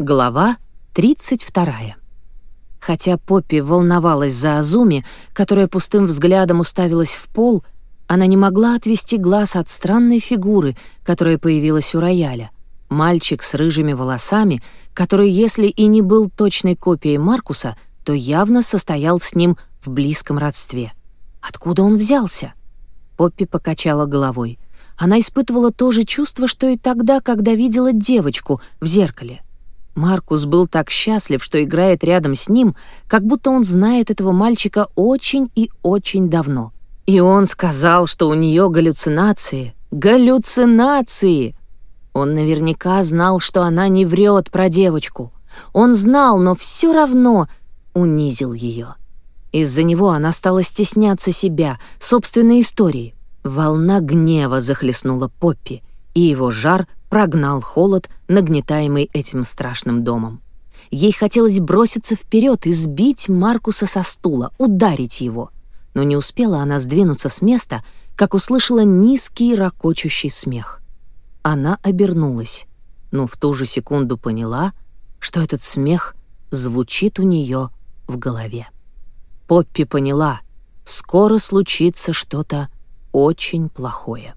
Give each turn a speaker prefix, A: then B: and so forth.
A: Глава 32. Хотя Поппи волновалась за Азуми, которая пустым взглядом уставилась в пол, она не могла отвести глаз от странной фигуры, которая появилась у рояля. Мальчик с рыжими волосами, который, если и не был точной копией Маркуса, то явно состоял с ним в близком родстве. Откуда он взялся? Поппи покачала головой. Она испытывала то же чувство, что и тогда, когда видела девочку в зеркале — Маркус был так счастлив, что играет рядом с ним, как будто он знает этого мальчика очень и очень давно. И он сказал, что у нее галлюцинации. Галлюцинации! Он наверняка знал, что она не врет про девочку. Он знал, но все равно унизил ее. Из-за него она стала стесняться себя, собственной истории. Волна гнева захлестнула Поппи, и его жар прогнал холод, нагнетаемый этим страшным домом. Ей хотелось броситься вперед и сбить Маркуса со стула, ударить его. Но не успела она сдвинуться с места, как услышала низкий ракочущий смех. Она обернулась, но в ту же секунду поняла, что этот смех звучит у нее в голове. Поппи поняла, скоро случится что-то очень плохое.